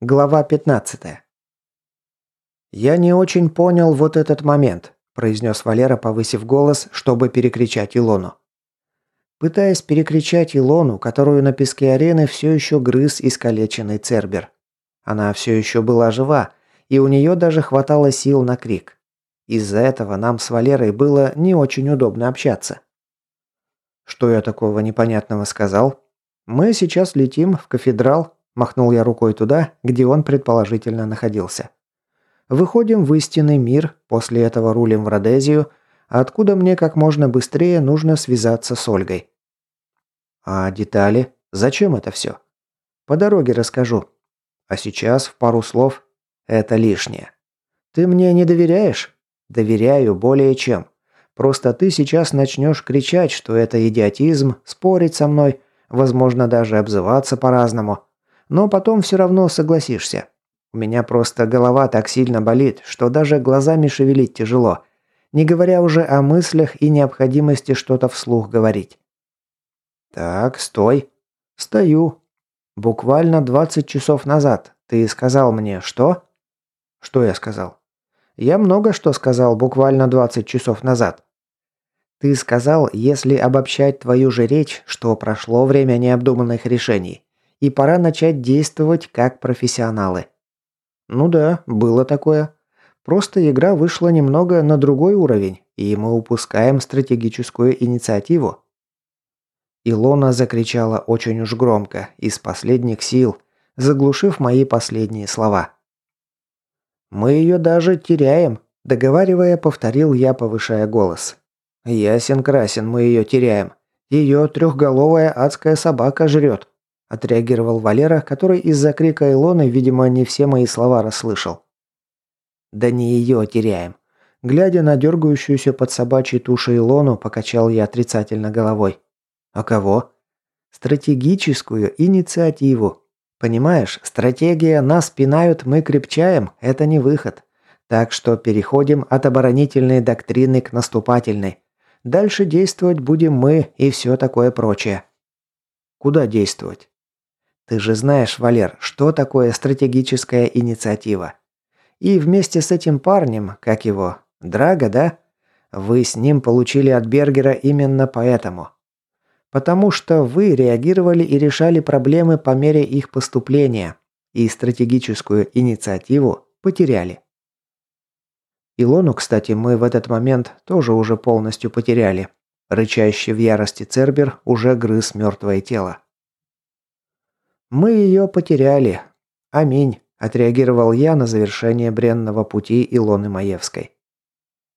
Глава 15. «Я не очень понял вот этот момент», – произнес Валера, повысив голос, чтобы перекричать Илону. Пытаясь перекричать Илону, которую на песке арены все еще грыз искалеченный Цербер. Она все еще была жива, и у нее даже хватало сил на крик. Из-за этого нам с Валерой было не очень удобно общаться. Что я такого непонятного сказал? Мы сейчас летим в кафедрал, Махнул я рукой туда, где он предположительно находился. Выходим в истинный мир, после этого рулим в Родезию, откуда мне как можно быстрее нужно связаться с Ольгой. А детали? Зачем это все? По дороге расскажу. А сейчас в пару слов это лишнее. Ты мне не доверяешь? Доверяю более чем. Просто ты сейчас начнешь кричать, что это идиотизм, спорить со мной, возможно, даже обзываться по-разному. Но потом все равно согласишься. У меня просто голова так сильно болит, что даже глазами шевелить тяжело, не говоря уже о мыслях и необходимости что-то вслух говорить. Так, стой. Стою. Буквально 20 часов назад ты сказал мне, что? Что я сказал? Я много что сказал буквально 20 часов назад. Ты сказал, если обобщать твою же речь, что прошло время необдуманных решений и пора начать действовать как профессионалы. Ну да, было такое. Просто игра вышла немного на другой уровень, и мы упускаем стратегическую инициативу. Илона закричала очень уж громко, из последних сил, заглушив мои последние слова. «Мы ее даже теряем», – договаривая, повторил я, повышая голос. «Ясен-красен, мы ее теряем. Ее трехголовая адская собака жрет отреагировал Валера, который из-за крика Илоны, видимо, не все мои слова расслышал. Да не ее теряем. Глядя на дергающуюся под собачьей тушей Илону, покачал я отрицательно головой. А кого? Стратегическую инициативу. Понимаешь, стратегия «нас пинают, мы крепчаем» – это не выход. Так что переходим от оборонительной доктрины к наступательной. Дальше действовать будем мы и все такое прочее. Куда действовать? Ты же знаешь, Валер, что такое стратегическая инициатива. И вместе с этим парнем, как его, Драга, да? Вы с ним получили от Бергера именно поэтому. Потому что вы реагировали и решали проблемы по мере их поступления, и стратегическую инициативу потеряли. Илону, кстати, мы в этот момент тоже уже полностью потеряли. Рычащий в ярости Цербер уже грыз мертвое тело. «Мы ее потеряли. Аминь», – отреагировал я на завершение бренного пути Илоны Маевской.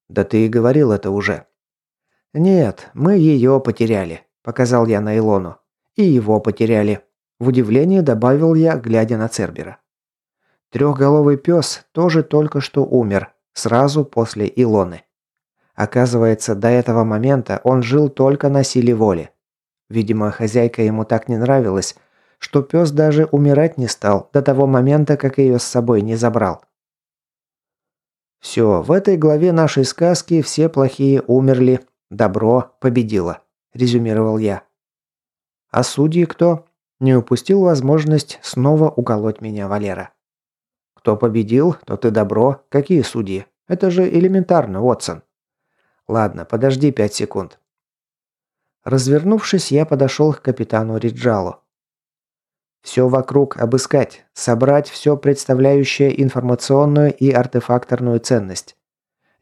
«Да ты и говорил это уже». «Нет, мы ее потеряли», – показал я на Илону. «И его потеряли». В удивлении добавил я, глядя на Цербера. Трехголовый пес тоже только что умер, сразу после Илоны. Оказывается, до этого момента он жил только на силе воли. Видимо, хозяйка ему так не нравилась, что пес даже умирать не стал до того момента, как ее с собой не забрал. Все, в этой главе нашей сказки все плохие умерли, добро победило, резюмировал я. А судьи кто? Не упустил возможность снова уколоть меня Валера. Кто победил, тот и добро. Какие судьи? Это же элементарно, Уотсон. Ладно, подожди пять секунд. Развернувшись, я подошел к капитану Риджалу. Все вокруг обыскать, собрать все представляющее информационную и артефакторную ценность.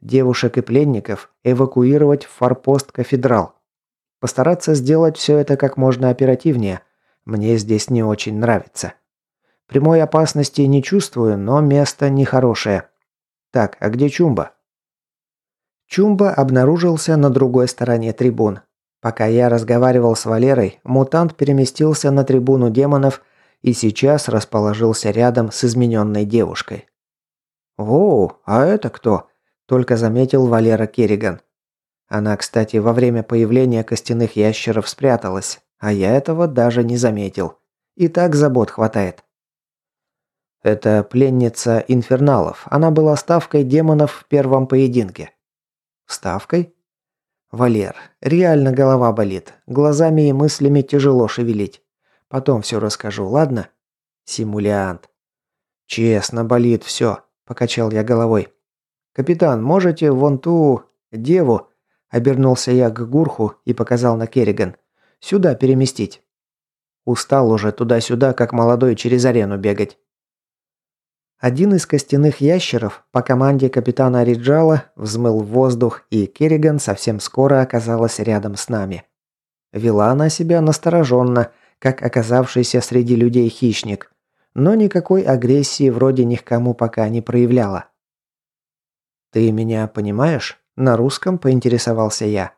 Девушек и пленников эвакуировать в форпост Кафедрал. Постараться сделать все это как можно оперативнее. Мне здесь не очень нравится. Прямой опасности не чувствую, но место нехорошее. Так, а где Чумба? Чумба обнаружился на другой стороне трибун. Пока я разговаривал с Валерой, мутант переместился на трибуну демонов и сейчас расположился рядом с измененной девушкой. «Воу, а это кто?» – только заметил Валера Керриган. Она, кстати, во время появления костяных ящеров спряталась, а я этого даже не заметил. И так забот хватает. Это пленница инферналов. Она была ставкой демонов в первом поединке. Ставкой? Валер, реально голова болит. Глазами и мыслями тяжело шевелить. Потом все расскажу, ладно? Симулянт. «Честно, болит все», – покачал я головой. «Капитан, можете вон ту... деву...» Обернулся я к Гурху и показал на Керриган. «Сюда переместить». Устал уже туда-сюда, как молодой через арену бегать. Один из костяных ящеров по команде капитана Риджала взмыл в воздух, и Керриган совсем скоро оказалась рядом с нами. Вела она себя настороженно, как оказавшийся среди людей хищник, но никакой агрессии вроде ни к кому пока не проявляла. «Ты меня понимаешь?» – на русском поинтересовался я.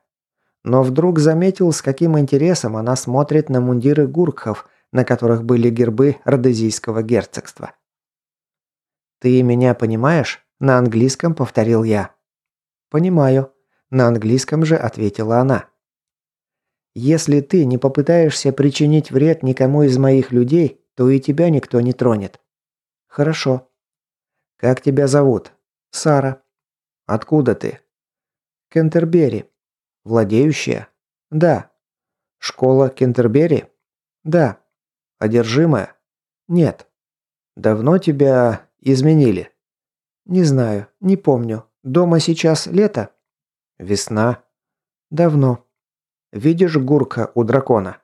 Но вдруг заметил, с каким интересом она смотрит на мундиры гуркхов, на которых были гербы Родезийского герцогства. «Ты меня понимаешь?» – на английском повторил я. «Понимаю», – на английском же ответила она. «Если ты не попытаешься причинить вред никому из моих людей, то и тебя никто не тронет». «Хорошо». «Как тебя зовут?» «Сара». «Откуда ты?» «Кентербери». «Владеющая?» «Да». «Школа Кентербери?» «Да». «Одержимая?» «Нет». «Давно тебя изменили?» «Не знаю, не помню. Дома сейчас лето?» «Весна?» «Давно». «Видишь Гурка у дракона?»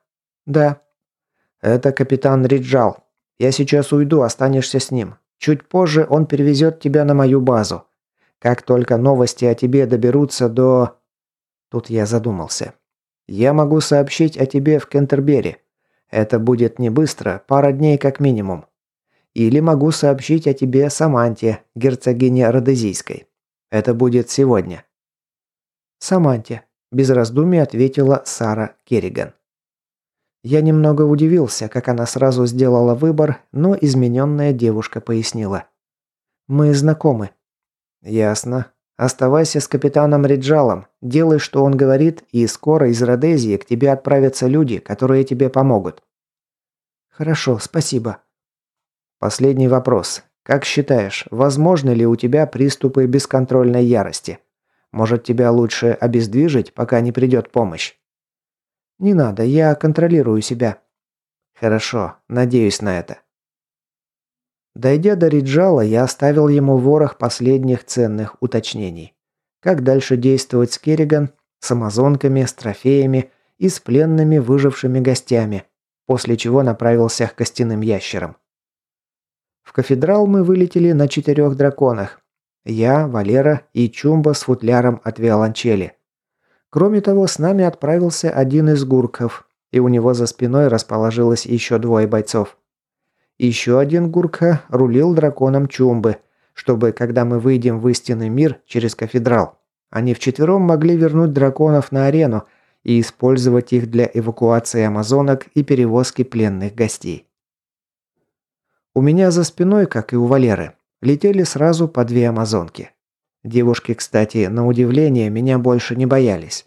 «Да». «Это капитан Риджал. Я сейчас уйду, останешься с ним. Чуть позже он перевезет тебя на мою базу. Как только новости о тебе доберутся до...» Тут я задумался. «Я могу сообщить о тебе в Кентербери. Это будет не быстро, пара дней как минимум. Или могу сообщить о тебе Саманте, герцогине Родезийской. Это будет сегодня». «Саманте», – без раздумий ответила Сара Керриган. Я немного удивился, как она сразу сделала выбор, но измененная девушка пояснила. «Мы знакомы». «Ясно. Оставайся с капитаном Риджалом, делай, что он говорит, и скоро из Родезии к тебе отправятся люди, которые тебе помогут». «Хорошо, спасибо». Последний вопрос. Как считаешь, возможны ли у тебя приступы бесконтрольной ярости? Может, тебя лучше обездвижить, пока не придет помощь? Не надо, я контролирую себя. Хорошо, надеюсь на это. Дойдя до Риджала, я оставил ему ворох последних ценных уточнений. Как дальше действовать с Керриган, с амазонками, с трофеями и с пленными выжившими гостями, после чего направился к костяным ящерам. В кафедрал мы вылетели на четырех драконах. Я, Валера и Чумба с футляром от виолончели. Кроме того, с нами отправился один из гурков, и у него за спиной расположилось еще двое бойцов. Еще один гурка рулил драконом Чумбы, чтобы, когда мы выйдем в истинный мир через кафедрал, они вчетвером могли вернуть драконов на арену и использовать их для эвакуации амазонок и перевозки пленных гостей. У меня за спиной, как и у Валеры, летели сразу по две амазонки. Девушки, кстати, на удивление, меня больше не боялись.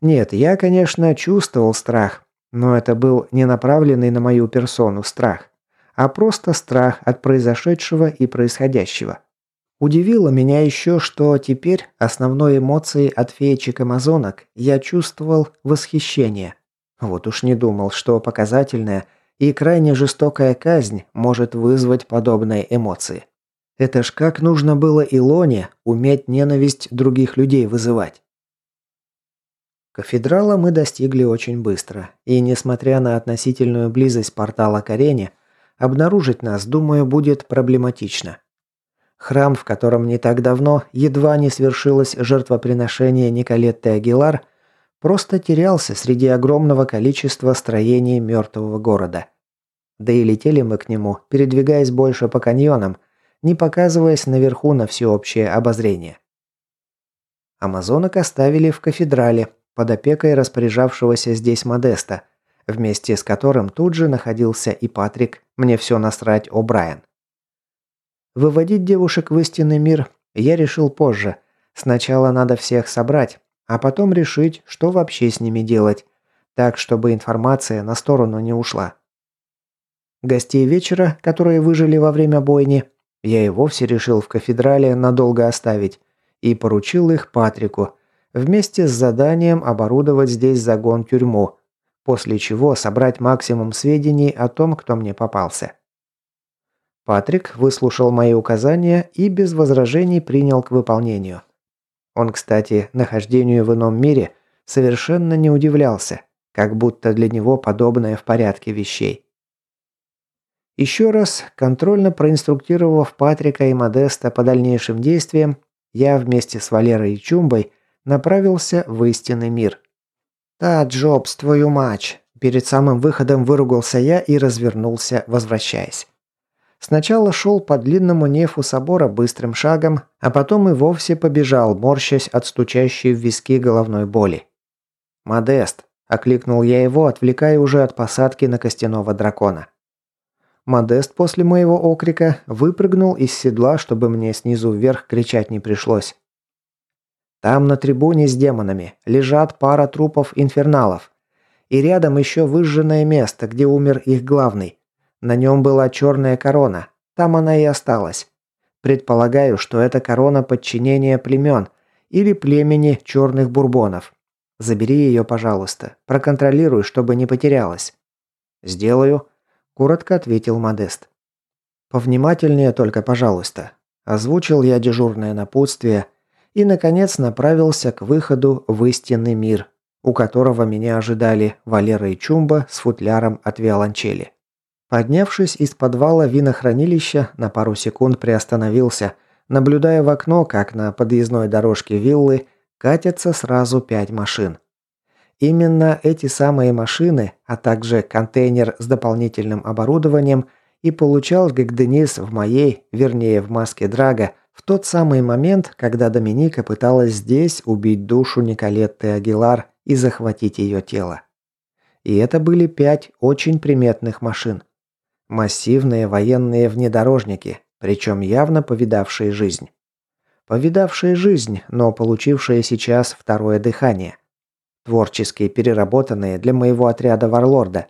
Нет, я, конечно, чувствовал страх, но это был не направленный на мою персону страх, а просто страх от произошедшего и происходящего. Удивило меня еще, что теперь основной эмоцией от феечек-амазонок я чувствовал восхищение. Вот уж не думал, что показательное и крайне жестокая казнь может вызвать подобные эмоции. Это ж как нужно было Илоне уметь ненависть других людей вызывать. Кафедрала мы достигли очень быстро, и несмотря на относительную близость портала к арене, обнаружить нас, думаю, будет проблематично. Храм, в котором не так давно едва не свершилось жертвоприношение Николетты Агилар – просто терялся среди огромного количества строений мертвого города. Да и летели мы к нему, передвигаясь больше по каньонам, не показываясь наверху на всеобщее обозрение. Амазонок оставили в кафедрале, под опекой распоряжавшегося здесь Модеста, вместе с которым тут же находился и Патрик, мне все насрать, О'Брайен. Выводить девушек в истинный мир я решил позже. Сначала надо всех собрать, а потом решить, что вообще с ними делать, так, чтобы информация на сторону не ушла. Гостей вечера, которые выжили во время бойни, я и вовсе решил в кафедрале надолго оставить и поручил их Патрику, вместе с заданием оборудовать здесь загон-тюрьму, после чего собрать максимум сведений о том, кто мне попался. Патрик выслушал мои указания и без возражений принял к выполнению. Он, кстати, нахождению в ином мире совершенно не удивлялся, как будто для него подобное в порядке вещей. Еще раз, контрольно проинструктировав Патрика и Модеста по дальнейшим действиям, я вместе с Валерой и Чумбой направился в истинный мир. «Та, Джобс, твою мать!» Перед самым выходом выругался я и развернулся, возвращаясь. Сначала шел по длинному нефу собора быстрым шагом, а потом и вовсе побежал, морщась от стучащей в виски головной боли. «Модест!» – окликнул я его, отвлекая уже от посадки на костяного дракона. Модест после моего окрика выпрыгнул из седла, чтобы мне снизу вверх кричать не пришлось. Там на трибуне с демонами лежат пара трупов инферналов. И рядом еще выжженное место, где умер их главный. На нем была черная корона. Там она и осталась. Предполагаю, что это корона подчинения племен или племени черных бурбонов. Забери ее, пожалуйста. Проконтролируй, чтобы не потерялась. Сделаю. Коротко ответил Модест. «Повнимательнее только, пожалуйста». Озвучил я дежурное напутствие и, наконец, направился к выходу в истинный мир, у которого меня ожидали Валера и Чумба с футляром от виолончели. Поднявшись из подвала винохранилища, на пару секунд приостановился, наблюдая в окно, как на подъездной дорожке виллы катятся сразу пять машин. Именно эти самые машины, а также контейнер с дополнительным оборудованием и получал Гагденис в моей, вернее в маске Драга, в тот самый момент, когда Доминика пыталась здесь убить душу Николетты Агилар и захватить ее тело. И это были пять очень приметных машин. Массивные военные внедорожники, причем явно повидавшие жизнь. Повидавшие жизнь, но получившие сейчас второе дыхание – Творчески переработанные для моего отряда Варлорда.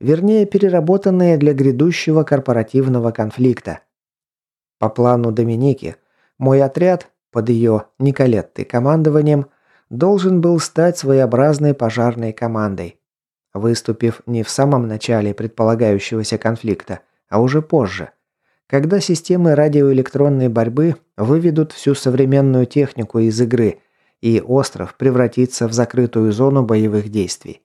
Вернее, переработанные для грядущего корпоративного конфликта. По плану Доминики, мой отряд, под ее Николеттой командованием, должен был стать своеобразной пожарной командой. Выступив не в самом начале предполагающегося конфликта, а уже позже, когда системы радиоэлектронной борьбы выведут всю современную технику из игры – и остров превратится в закрытую зону боевых действий.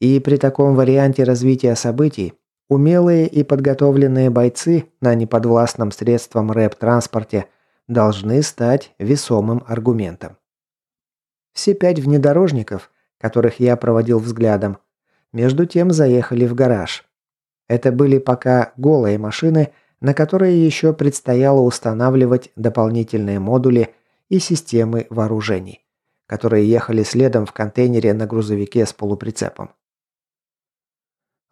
И при таком варианте развития событий умелые и подготовленные бойцы на неподвластном средствам рэп-транспорте должны стать весомым аргументом. Все пять внедорожников, которых я проводил взглядом, между тем заехали в гараж. Это были пока голые машины, на которые еще предстояло устанавливать дополнительные модули – и системы вооружений, которые ехали следом в контейнере на грузовике с полуприцепом.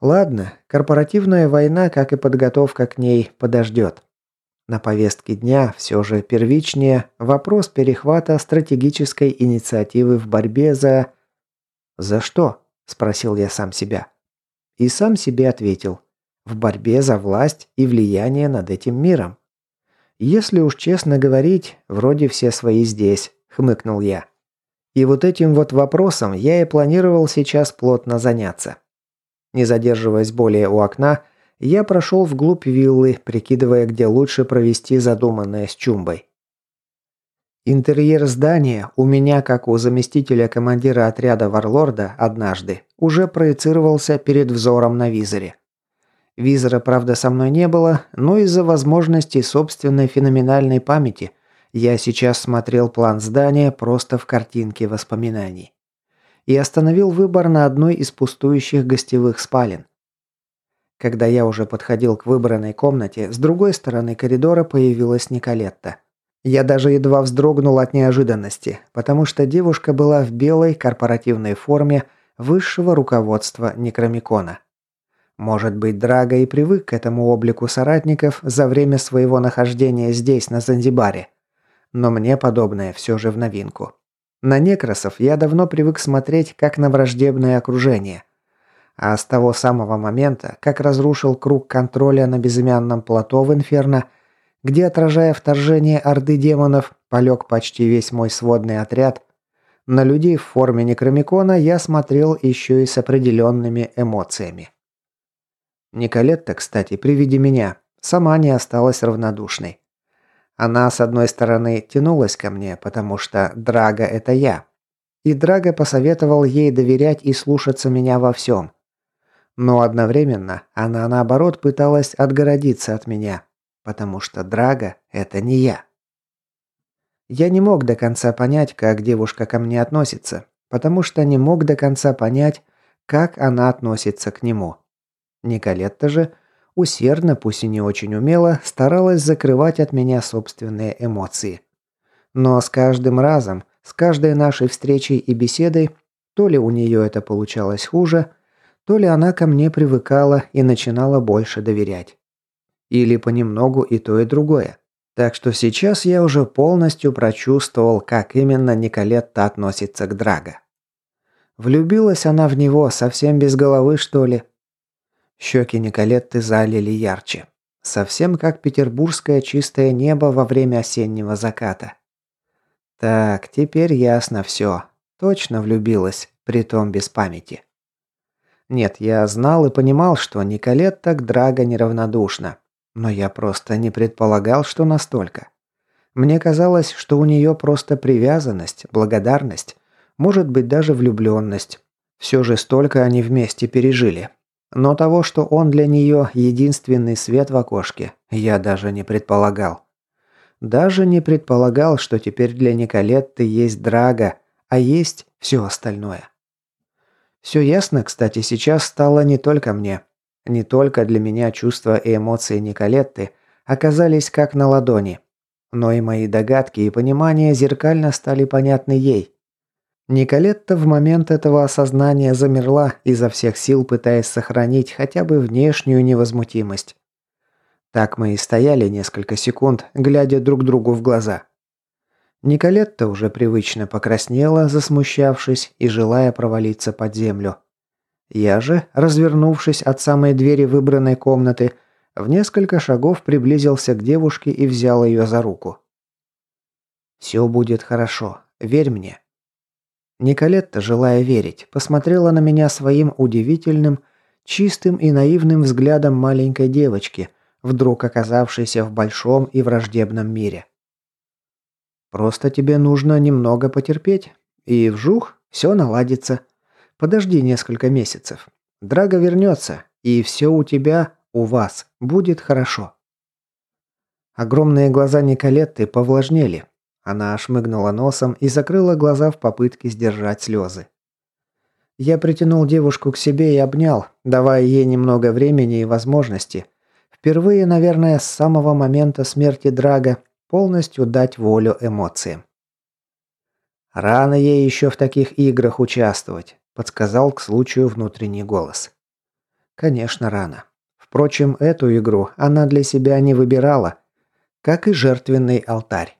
Ладно, корпоративная война, как и подготовка к ней, подождет. На повестке дня все же первичнее вопрос перехвата стратегической инициативы в борьбе за... «За что?» – спросил я сам себя. И сам себе ответил. В борьбе за власть и влияние над этим миром. «Если уж честно говорить, вроде все свои здесь», – хмыкнул я. И вот этим вот вопросом я и планировал сейчас плотно заняться. Не задерживаясь более у окна, я прошел вглубь виллы, прикидывая, где лучше провести задуманное с Чумбой. Интерьер здания у меня, как у заместителя командира отряда Варлорда, однажды уже проецировался перед взором на визоре. Визора, правда, со мной не было, но из-за возможностей собственной феноменальной памяти я сейчас смотрел план здания просто в картинке воспоминаний. И остановил выбор на одной из пустующих гостевых спален. Когда я уже подходил к выбранной комнате, с другой стороны коридора появилась Николетта. Я даже едва вздрогнул от неожиданности, потому что девушка была в белой корпоративной форме высшего руководства Некромикона. Может быть, Драго и привык к этому облику соратников за время своего нахождения здесь, на Занзибаре. Но мне подобное все же в новинку. На некросов я давно привык смотреть как на враждебное окружение. А с того самого момента, как разрушил круг контроля на безымянном плато в Инферно, где, отражая вторжение орды демонов, полег почти весь мой сводный отряд, на людей в форме некромикона я смотрел еще и с определенными эмоциями. Николетта, кстати, при виде меня, сама не осталась равнодушной. Она, с одной стороны, тянулась ко мне, потому что Драга – это я. И Драга посоветовал ей доверять и слушаться меня во всем. Но одновременно она, наоборот, пыталась отгородиться от меня, потому что Драга – это не я. Я не мог до конца понять, как девушка ко мне относится, потому что не мог до конца понять, как она относится к нему. Николетта же усердно, пусть и не очень умело, старалась закрывать от меня собственные эмоции. Но с каждым разом, с каждой нашей встречей и беседой, то ли у нее это получалось хуже, то ли она ко мне привыкала и начинала больше доверять. Или понемногу и то, и другое. Так что сейчас я уже полностью прочувствовал, как именно Николетта относится к Драго. Влюбилась она в него совсем без головы, что ли? Щеки Николетты залили ярче. Совсем как петербургское чистое небо во время осеннего заката. Так, теперь ясно все. Точно влюбилась, притом без памяти. Нет, я знал и понимал, что Николетта к Драго неравнодушна. Но я просто не предполагал, что настолько. Мне казалось, что у нее просто привязанность, благодарность, может быть даже влюбленность. Все же столько они вместе пережили. Но того, что он для нее единственный свет в окошке, я даже не предполагал. Даже не предполагал, что теперь для Николетты есть Драга, а есть все остальное. Все ясно, кстати, сейчас стало не только мне. Не только для меня чувства и эмоции Николетты оказались как на ладони, но и мои догадки и понимания зеркально стали понятны ей. Николетта в момент этого осознания замерла, изо всех сил пытаясь сохранить хотя бы внешнюю невозмутимость. Так мы и стояли несколько секунд, глядя друг другу в глаза. Николетта уже привычно покраснела, засмущавшись и желая провалиться под землю. Я же, развернувшись от самой двери выбранной комнаты, в несколько шагов приблизился к девушке и взял ее за руку. «Все будет хорошо. Верь мне». Николетта, желая верить, посмотрела на меня своим удивительным, чистым и наивным взглядом маленькой девочки, вдруг оказавшейся в большом и враждебном мире. «Просто тебе нужно немного потерпеть, и вжух, все наладится», Подожди несколько месяцев. Драго вернется, и все у тебя, у вас, будет хорошо». Огромные глаза Николетты повлажнели. Она шмыгнула носом и закрыла глаза в попытке сдержать слезы. Я притянул девушку к себе и обнял, давая ей немного времени и возможности. Впервые, наверное, с самого момента смерти Драга полностью дать волю эмоциям. Рано ей еще в таких играх участвовать подсказал к случаю внутренний голос. Конечно, рано. Впрочем, эту игру она для себя не выбирала, как и жертвенный алтарь.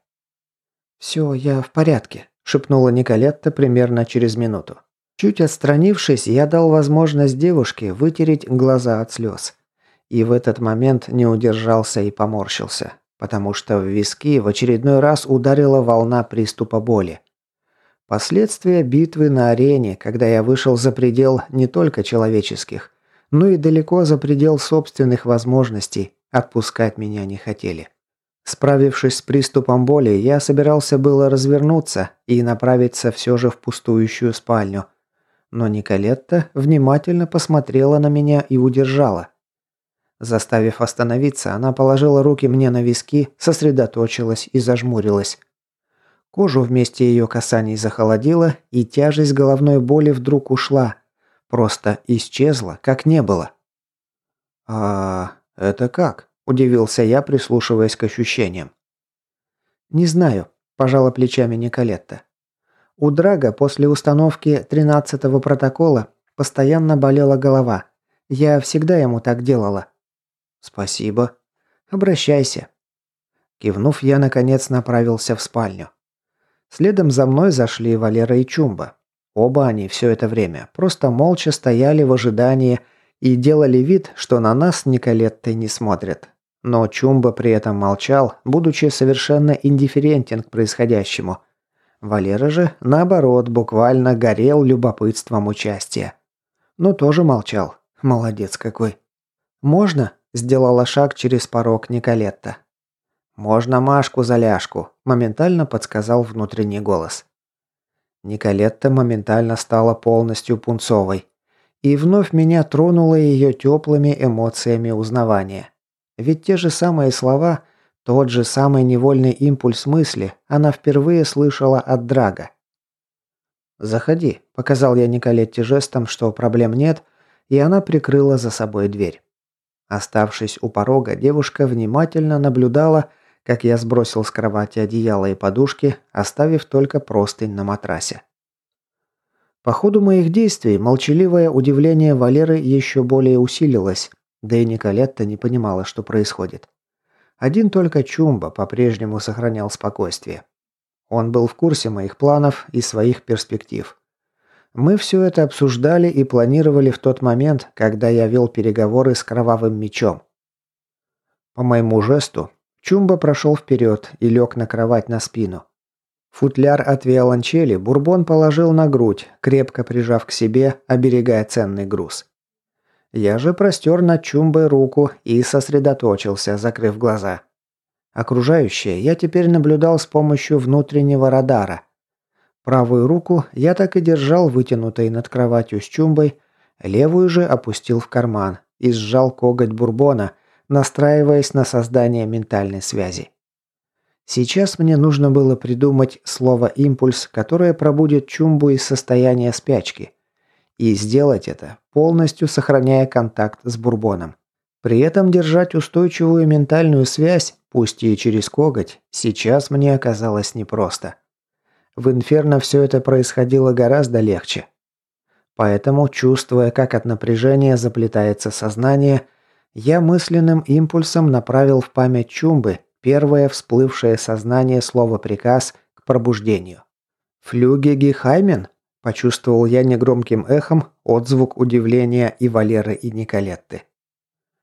«Все, я в порядке», – шепнула Николетта примерно через минуту. Чуть отстранившись, я дал возможность девушке вытереть глаза от слез. И в этот момент не удержался и поморщился, потому что в виски в очередной раз ударила волна приступа боли. Последствия битвы на арене, когда я вышел за предел не только человеческих, но и далеко за предел собственных возможностей, отпускать меня не хотели. Справившись с приступом боли, я собирался было развернуться и направиться все же в пустующую спальню. Но Николетта внимательно посмотрела на меня и удержала. Заставив остановиться, она положила руки мне на виски, сосредоточилась и зажмурилась. Кожу вместе ее касаний захолодило, и тяжесть головной боли вдруг ушла. Просто исчезла, как не было. «А это как?» – удивился я, прислушиваясь к ощущениям. «Не знаю», – пожала плечами Николетта. У Драга после установки тринадцатого протокола постоянно болела голова. Я всегда ему так делала. Спасибо. Обращайся. Кивнув, я наконец направился в спальню. Следом за мной зашли Валера и Чумба. Оба они все это время просто молча стояли в ожидании и делали вид, что на нас с Николеттой не смотрят. Но Чумба при этом молчал, будучи совершенно индифферентен к происходящему. Валера же, наоборот, буквально горел любопытством участия. Но тоже молчал. Молодец какой. «Можно?» Сделала шаг через порог Николетта. «Можно Машку за ляжку», – моментально подсказал внутренний голос. Николетта моментально стала полностью пунцовой. И вновь меня тронуло ее теплыми эмоциями узнавания. Ведь те же самые слова, тот же самый невольный импульс мысли она впервые слышала от Драга. «Заходи», – показал я Николетте жестом, что проблем нет, и она прикрыла за собой дверь. Оставшись у порога, девушка внимательно наблюдала, как я сбросил с кровати одеяло и подушки, оставив только простынь на матрасе. По ходу моих действий молчаливое удивление Валеры еще более усилилось, да и Николетта не понимала, что происходит. Один только Чумба по-прежнему сохранял спокойствие. Он был в курсе моих планов и своих перспектив. Мы все это обсуждали и планировали в тот момент, когда я вел переговоры с кровавым мечом. По моему жесту Чумба прошел вперед и лег на кровать на спину. Футляр от виолончели Бурбон положил на грудь, крепко прижав к себе, оберегая ценный груз. Я же простер над Чумбой руку и сосредоточился, закрыв глаза. Окружающее я теперь наблюдал с помощью внутреннего радара. Правую руку я так и держал вытянутой над кроватью с Чумбой, левую же опустил в карман и сжал коготь Бурбона – настраиваясь на создание ментальной связи. Сейчас мне нужно было придумать слово «импульс», которое пробудет Чумбу из состояния спячки. И сделать это, полностью сохраняя контакт с Бурбоном. При этом держать устойчивую ментальную связь, пусть и через коготь, сейчас мне оказалось непросто. В Инферно все это происходило гораздо легче. Поэтому, чувствуя, как от напряжения заплетается сознание, я мысленным импульсом направил в память Чумбы первое всплывшее сознание слово «приказ» к пробуждению. «Флюге Гехаймен?» – почувствовал я негромким эхом отзвук удивления и Валеры, и Николетты.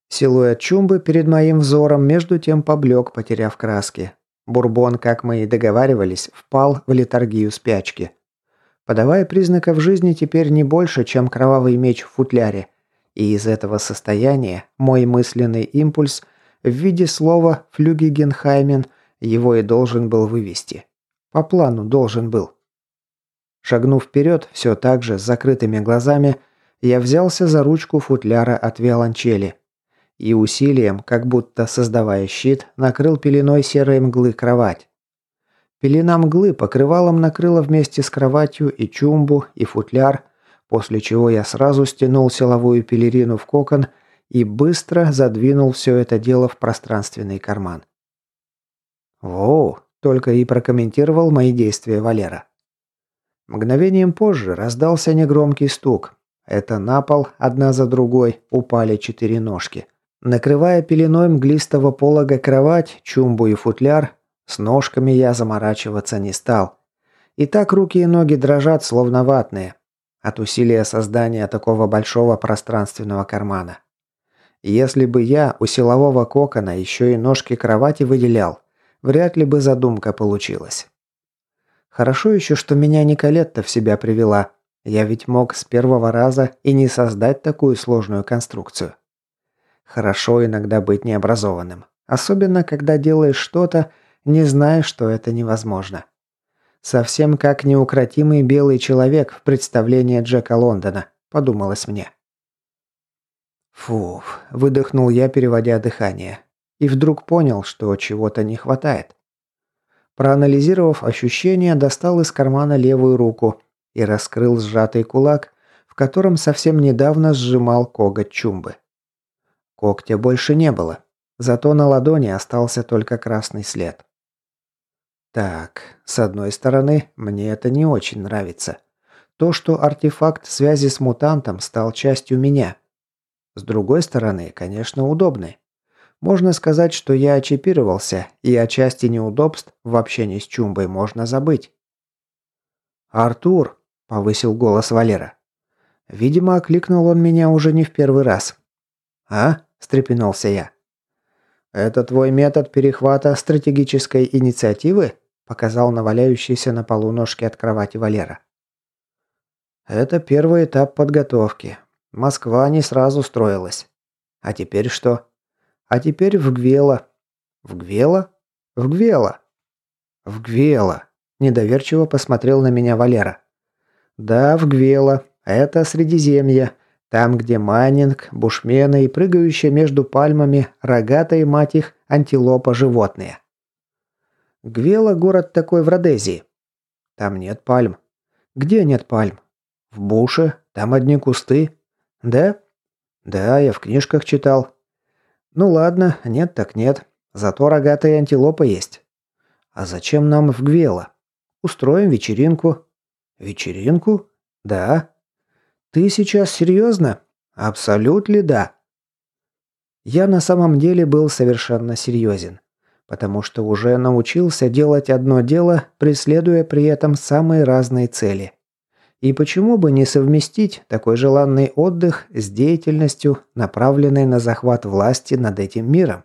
Силуэт Чумбы перед моим взором между тем поблек, потеряв краски. Бурбон, как мы и договаривались, впал в летаргию спячки. Подавая признаков жизни теперь не больше, чем кровавый меч в футляре – и из этого состояния мой мысленный импульс в виде слова «флюгигенхаймен» его и должен был вывести. По плану должен был. Шагнув вперед, все так же с закрытыми глазами, я взялся за ручку футляра от виолончели и усилием, как будто создавая щит, накрыл пеленой серой мглы кровать. Пелена мглы покрывалом накрыла вместе с кроватью и чумбу, и футляр, после чего я сразу стянул силовую пелерину в кокон и быстро задвинул все это дело в пространственный карман. «Воу!» – только и прокомментировал мои действия Валера. Мгновением позже раздался негромкий стук. Это на пол, одна за другой, упали четыре ножки. Накрывая пеленой мглистого полога кровать, чумбу и футляр, с ножками я заморачиваться не стал. И так руки и ноги дрожат, словно ватные, от усилия создания такого большого пространственного кармана. Если бы я у силового кокона еще и ножки кровати выделял, вряд ли бы задумка получилась. Хорошо еще, что меня Николетта в себя привела. Я ведь мог с первого раза и не создать такую сложную конструкцию. Хорошо иногда быть необразованным. Особенно, когда делаешь что-то, не зная, что это невозможно. Совсем как неукротимый белый человек в представлении Джека Лондона, подумалось мне. Фуф, выдохнул я, переводя дыхание. И вдруг понял, что чего-то не хватает. Проанализировав ощущения, достал из кармана левую руку и раскрыл сжатый кулак, в котором совсем недавно сжимал коготь чумбы. Когтя больше не было, зато на ладони остался только красный след. Так, с одной стороны, мне это не очень нравится. То, что артефакт связи с мутантом стал частью меня. С другой стороны, конечно, удобный. Можно сказать, что я очипировался, и о части неудобств в общении с Чумбой можно забыть. «Артур!» – повысил голос Валера. Видимо, окликнул он меня уже не в первый раз. «А?» – встрепенулся я. «Это твой метод перехвата стратегической инициативы?» показал на валяющиеся на полу ножки от кровати Валера. Это первый этап подготовки. Москва не сразу строилась. А теперь что? А теперь в Гвела. В Гвела? В Гвела. В Гвела. Недоверчиво посмотрел на меня Валера. Да, в Гвела. Это Средиземье. Там, где майнинг, бушмены и прыгающие между пальмами рогатые, мать их, антилопа животные. Гвела город такой в Родезии. Там нет пальм. Где нет пальм? В буше, там одни кусты. Да? Да, я в книжках читал. Ну ладно, нет так нет. Зато рогатая антилопа есть. А зачем нам в Гвела? Устроим вечеринку. Вечеринку? Да. Ты сейчас серьезно? Абсолютно да. Я на самом деле был совершенно серьезен, потому что уже научился делать одно дело, преследуя при этом самые разные цели. И почему бы не совместить такой желанный отдых с деятельностью, направленной на захват власти над этим миром?